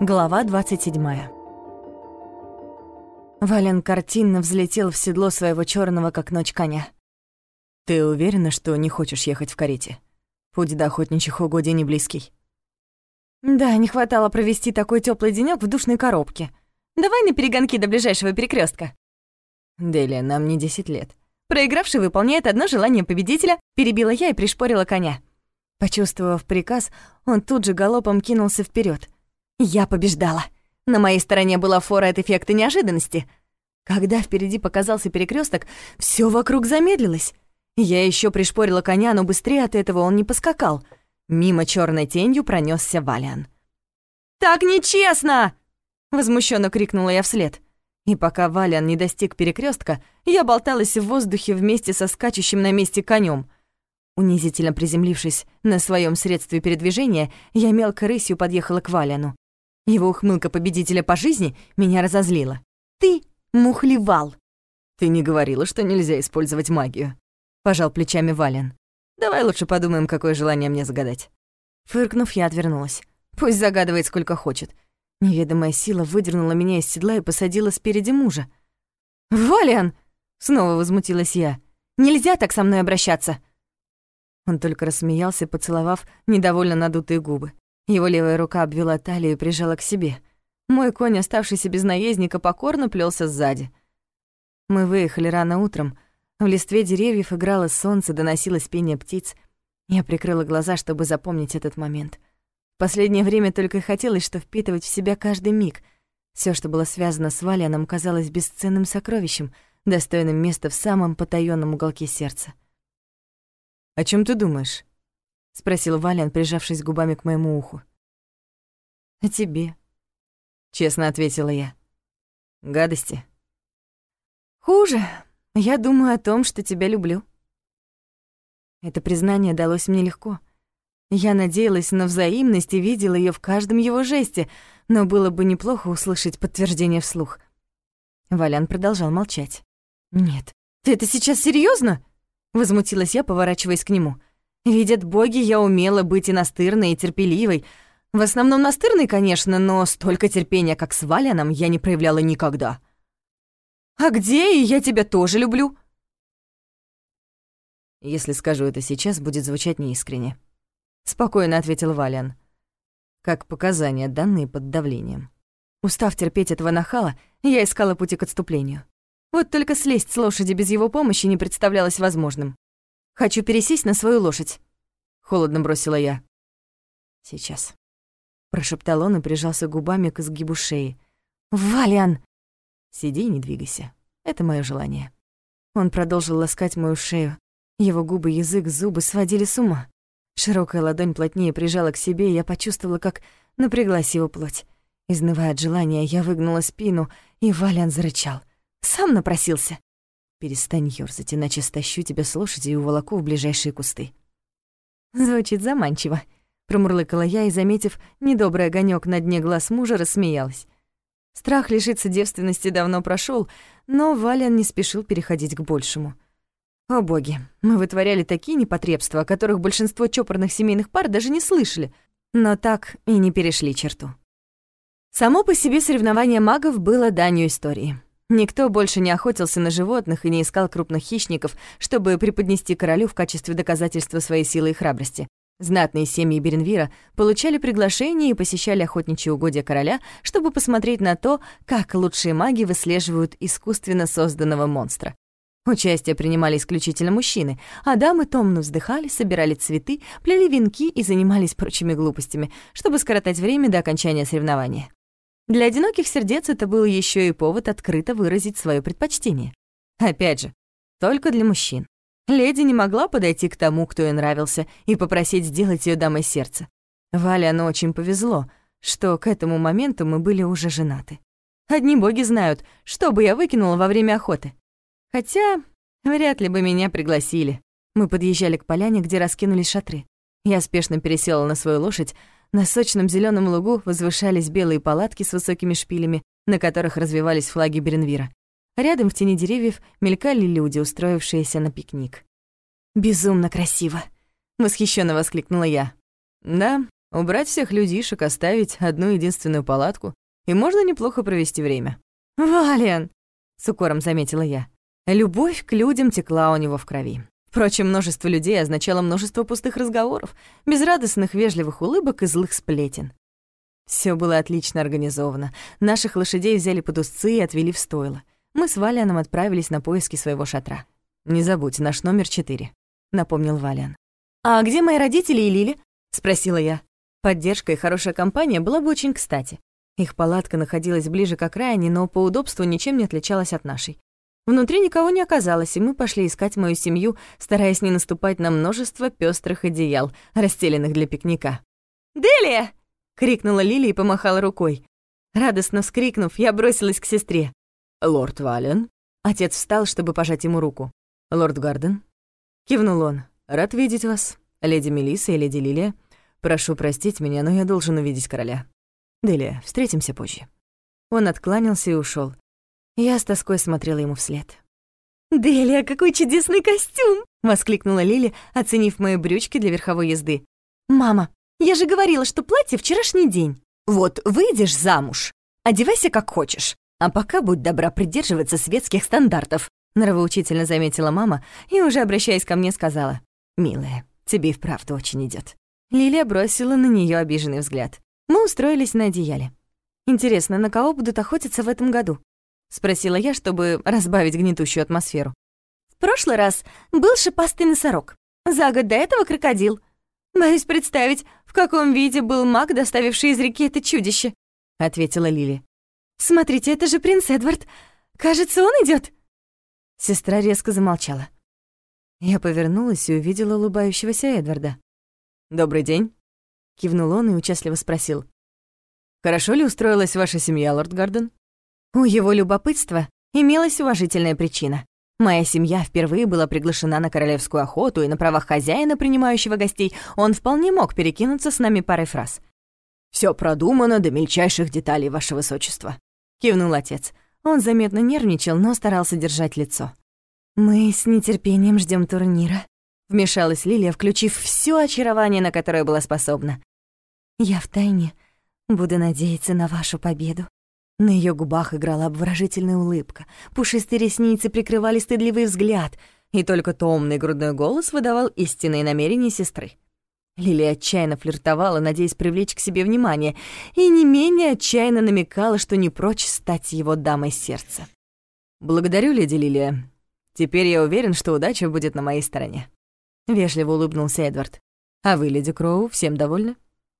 Глава 27 Вален картинно взлетел в седло своего черного как ночь коня. «Ты уверена, что не хочешь ехать в карете? Путь до охотничьих угодий не близкий». «Да, не хватало провести такой теплый денёк в душной коробке. Давай на перегонки до ближайшего перекрестка. «Делия, нам не десять лет». Проигравший выполняет одно желание победителя, перебила я и пришпорила коня. Почувствовав приказ, он тут же галопом кинулся вперед. Я побеждала. На моей стороне была фора от эффекта неожиданности. Когда впереди показался перекресток, все вокруг замедлилось. Я еще пришпорила коня, но быстрее от этого он не поскакал. Мимо черной тенью пронесся Валиан. «Так нечестно!» — возмущенно крикнула я вслед. И пока Валиан не достиг перекрестка, я болталась в воздухе вместе со скачущим на месте конем. Унизительно приземлившись на своем средстве передвижения, я мелко рысью подъехала к Валиану. Его ухмылка победителя по жизни меня разозлила. «Ты мухлевал!» «Ты не говорила, что нельзя использовать магию?» — пожал плечами Вален. «Давай лучше подумаем, какое желание мне загадать». Фыркнув, я отвернулась. Пусть загадывает сколько хочет. Неведомая сила выдернула меня из седла и посадила спереди мужа. «Валиан!» — снова возмутилась я. «Нельзя так со мной обращаться!» Он только рассмеялся, поцеловав недовольно надутые губы. Его левая рука обвела талию и прижала к себе. Мой конь, оставшийся без наездника, покорно плелся сзади. Мы выехали рано утром. В листве деревьев играло солнце, доносилось пение птиц. Я прикрыла глаза, чтобы запомнить этот момент. В последнее время только и хотелось, что впитывать в себя каждый миг. Все, что было связано с Валианом, казалось бесценным сокровищем, достойным места в самом потаённом уголке сердца. «О чем ты думаешь?» — спросил Валиан, прижавшись губами к моему уху. «О тебе», — честно ответила я. «Гадости?» «Хуже. Я думаю о том, что тебя люблю». Это признание далось мне легко. Я надеялась на взаимность и видела ее в каждом его жесте, но было бы неплохо услышать подтверждение вслух. Валян продолжал молчать. «Нет, ты это сейчас серьезно? Возмутилась я, поворачиваясь к нему. Видят боги, я умела быть и настырной, и терпеливой. В основном настырной, конечно, но столько терпения, как с Валяном, я не проявляла никогда. «А где и я тебя тоже люблю?» «Если скажу это сейчас, будет звучать неискренне», — спокойно ответил Валян, как показания, данные под давлением. Устав терпеть этого нахала, я искала пути к отступлению. Вот только слезть с лошади без его помощи не представлялось возможным. Хочу пересесть на свою лошадь», — холодно бросила я. «Сейчас», — прошептал он и прижался губами к изгибу шеи. «Валиан!» «Сиди и не двигайся. Это мое желание». Он продолжил ласкать мою шею. Его губы, язык, зубы сводили с ума. Широкая ладонь плотнее прижала к себе, и я почувствовала, как напряглась его плоть. Изнывая от желания, я выгнула спину, и Валиан зарычал. Сам напросился. Перестань ёрзать, иначе стащу тебя с лошади и уволоку в ближайшие кусты. Звучит заманчиво. Промурлыкала я и, заметив недобрый огонёк на дне глаз мужа, рассмеялась. Страх лишиться девственности давно прошёл, но Валян не спешил переходить к большему. О боги, мы вытворяли такие непотребства, о которых большинство чопорных семейных пар даже не слышали, но так и не перешли черту. Само по себе соревнование магов было данью истории. Никто больше не охотился на животных и не искал крупных хищников, чтобы преподнести королю в качестве доказательства своей силы и храбрости. Знатные семьи Беренвира получали приглашения и посещали охотничьи угодья короля, чтобы посмотреть на то, как лучшие маги выслеживают искусственно созданного монстра. Участие принимали исключительно мужчины, а дамы томно вздыхали, собирали цветы, плели венки и занимались прочими глупостями, чтобы скоротать время до окончания соревнования. Для одиноких сердец это был еще и повод открыто выразить свое предпочтение. Опять же, только для мужчин. Леди не могла подойти к тому, кто ей нравился, и попросить сделать ее дамой сердца. Вале оно очень повезло, что к этому моменту мы были уже женаты. Одни боги знают, что бы я выкинула во время охоты. Хотя вряд ли бы меня пригласили. Мы подъезжали к поляне, где раскинулись шатры. Я спешно пересела на свою лошадь, на сочном зеленом лугу возвышались белые палатки с высокими шпилями, на которых развивались флаги Беренвира. Рядом в тени деревьев мелькали люди, устроившиеся на пикник. «Безумно красиво!» — восхищенно воскликнула я. «Да, Убрать всех людишек, оставить одну единственную палатку, и можно неплохо провести время. «Вален!» — с укором заметила я. Любовь к людям текла у него в крови. Впрочем, множество людей означало множество пустых разговоров, безрадостных вежливых улыбок и злых сплетен. Все было отлично организовано. Наших лошадей взяли под узцы и отвели в стойло. Мы с Валианом отправились на поиски своего шатра. «Не забудь, наш номер четыре», — напомнил Валиан. «А где мои родители и Лили?» — спросила я. Поддержка и хорошая компания была бы очень кстати. Их палатка находилась ближе к окраине, но по удобству ничем не отличалась от нашей. Внутри никого не оказалось, и мы пошли искать мою семью, стараясь не наступать на множество пестрых одеял, расстеленных для пикника. «Делия!» — крикнула Лили и помахала рукой. Радостно вскрикнув, я бросилась к сестре. «Лорд Вален?» Отец встал, чтобы пожать ему руку. «Лорд Гарден?» Кивнул он. «Рад видеть вас, леди Мелисса и леди Лилия. Прошу простить меня, но я должен увидеть короля. Делия, встретимся позже». Он откланялся и ушел. Я с тоской смотрела ему вслед. «Делия, какой чудесный костюм!» — воскликнула Лили, оценив мои брючки для верховой езды. «Мама, я же говорила, что платье вчерашний день». «Вот выйдешь замуж, одевайся как хочешь, а пока будь добра придерживаться светских стандартов», — нравоучительно заметила мама и, уже обращаясь ко мне, сказала. «Милая, тебе и вправду очень идет. Лилия бросила на нее обиженный взгляд. Мы устроились на одеяле. Интересно, на кого будут охотиться в этом году? — спросила я, чтобы разбавить гнетущую атмосферу. «В прошлый раз был шипастый носорог. За год до этого крокодил. Боюсь представить, в каком виде был маг, доставивший из реки это чудище», — ответила Лили. «Смотрите, это же принц Эдвард. Кажется, он идет. Сестра резко замолчала. Я повернулась и увидела улыбающегося Эдварда. «Добрый день», — кивнул он и участливо спросил. «Хорошо ли устроилась ваша семья, лорд Гарден?» У его любопытства имелась уважительная причина. Моя семья впервые была приглашена на королевскую охоту, и на правах хозяина, принимающего гостей, он вполне мог перекинуться с нами парой фраз. Все продумано до мельчайших деталей, ваше высочество», — кивнул отец. Он заметно нервничал, но старался держать лицо. «Мы с нетерпением ждем турнира», — вмешалась Лилия, включив все очарование, на которое была способна. «Я втайне буду надеяться на вашу победу». На ее губах играла обворожительная улыбка, пушистые ресницы прикрывали стыдливый взгляд, и только томный грудной голос выдавал истинные намерения сестры. Лилия отчаянно флиртовала, надеясь привлечь к себе внимание, и не менее отчаянно намекала, что не прочь стать его дамой сердца. «Благодарю, леди Лилия. Теперь я уверен, что удача будет на моей стороне». Вежливо улыбнулся Эдвард. «А вы, леди Кроу, всем довольны?»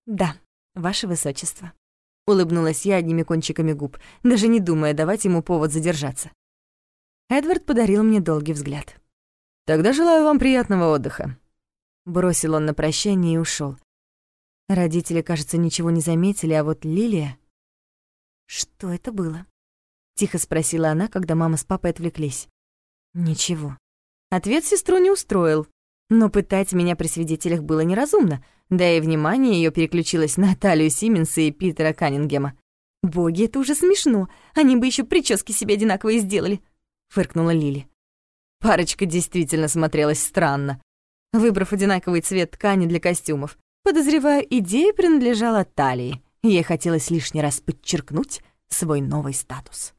«Да, ваше высочество». Улыбнулась я одними кончиками губ, даже не думая давать ему повод задержаться. Эдвард подарил мне долгий взгляд. «Тогда желаю вам приятного отдыха». Бросил он на прощание и ушел. Родители, кажется, ничего не заметили, а вот Лилия... «Что это было?» — тихо спросила она, когда мама с папой отвлеклись. «Ничего». Ответ сестру не устроил, но пытать меня при свидетелях было неразумно, да и внимание ее переключилось на Талию Сименса и Питера Каннингема. «Боги, это уже смешно. Они бы еще прически себе одинаковые сделали», — фыркнула Лили. Парочка действительно смотрелась странно, выбрав одинаковый цвет ткани для костюмов. Подозреваю, идея принадлежала Талии. Ей хотелось лишний раз подчеркнуть свой новый статус.